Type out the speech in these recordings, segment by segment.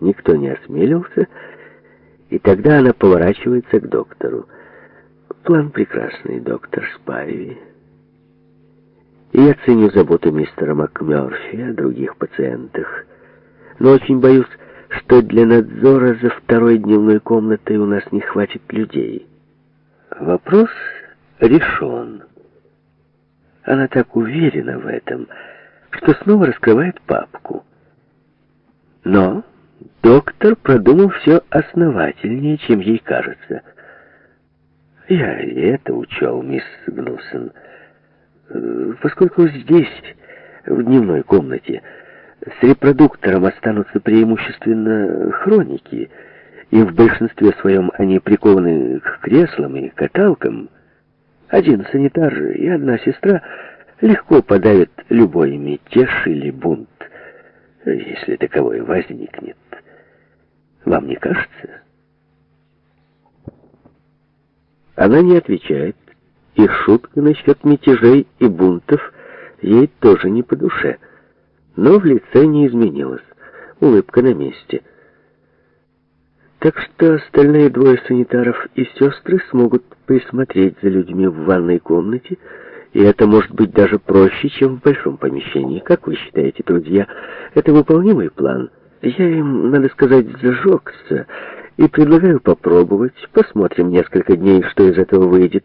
Никто не осмелился, и тогда она поворачивается к доктору. «План прекрасный, доктор Спаеви. Я ценю заботу мистера МакМёрфи о других пациентах, но очень боюсь, что для надзора за второй дневной комнатой у нас не хватит людей. Вопрос решен. Она так уверена в этом, что снова раскрывает папку. Но доктор продумал все основательнее, чем ей кажется. «Я это учел, мисс Гнусон. Э, поскольку здесь, в дневной комнате, с репродуктором останутся преимущественно хроники, и в большинстве своем они прикованы к креслам и каталкам, один санитар и одна сестра легко подавят любой мятеж или бунт, если таковой возникнет». Вам не кажется? Она не отвечает, и шутка насчет мятежей и бунтов ей тоже не по душе. Но в лице не изменилось, улыбка на месте. Так что остальные двое санитаров и сестры смогут присмотреть за людьми в ванной комнате, и это может быть даже проще, чем в большом помещении. Как вы считаете, друзья, это выполнимый план?» Я им, надо сказать, зажегся и предлагаю попробовать. Посмотрим несколько дней, что из этого выйдет.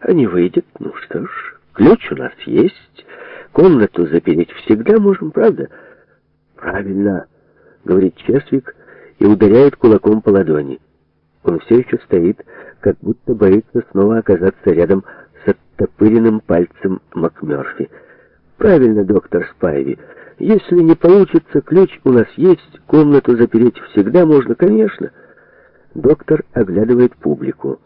А не выйдет, ну что ж, ключ у нас есть. Комнату запереть всегда можем, правда? Правильно, говорит Чесвик и ударяет кулаком по ладони. Он все еще стоит, как будто боится снова оказаться рядом с оттопыренным пальцем МакМёрфи. Правильно, доктор Спайви. Если не получится, ключ у нас есть, комнату запереть всегда можно, конечно. Доктор оглядывает публику.